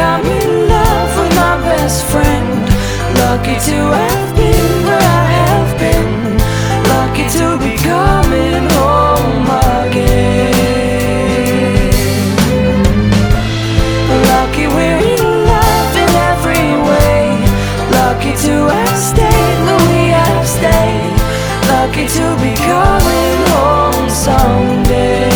I'm in love with my best friend. Lucky to have been where I have been. Lucky to be coming home again. Lucky we're in love in every way. Lucky to have stayed where we have stayed. Lucky to be coming home someday.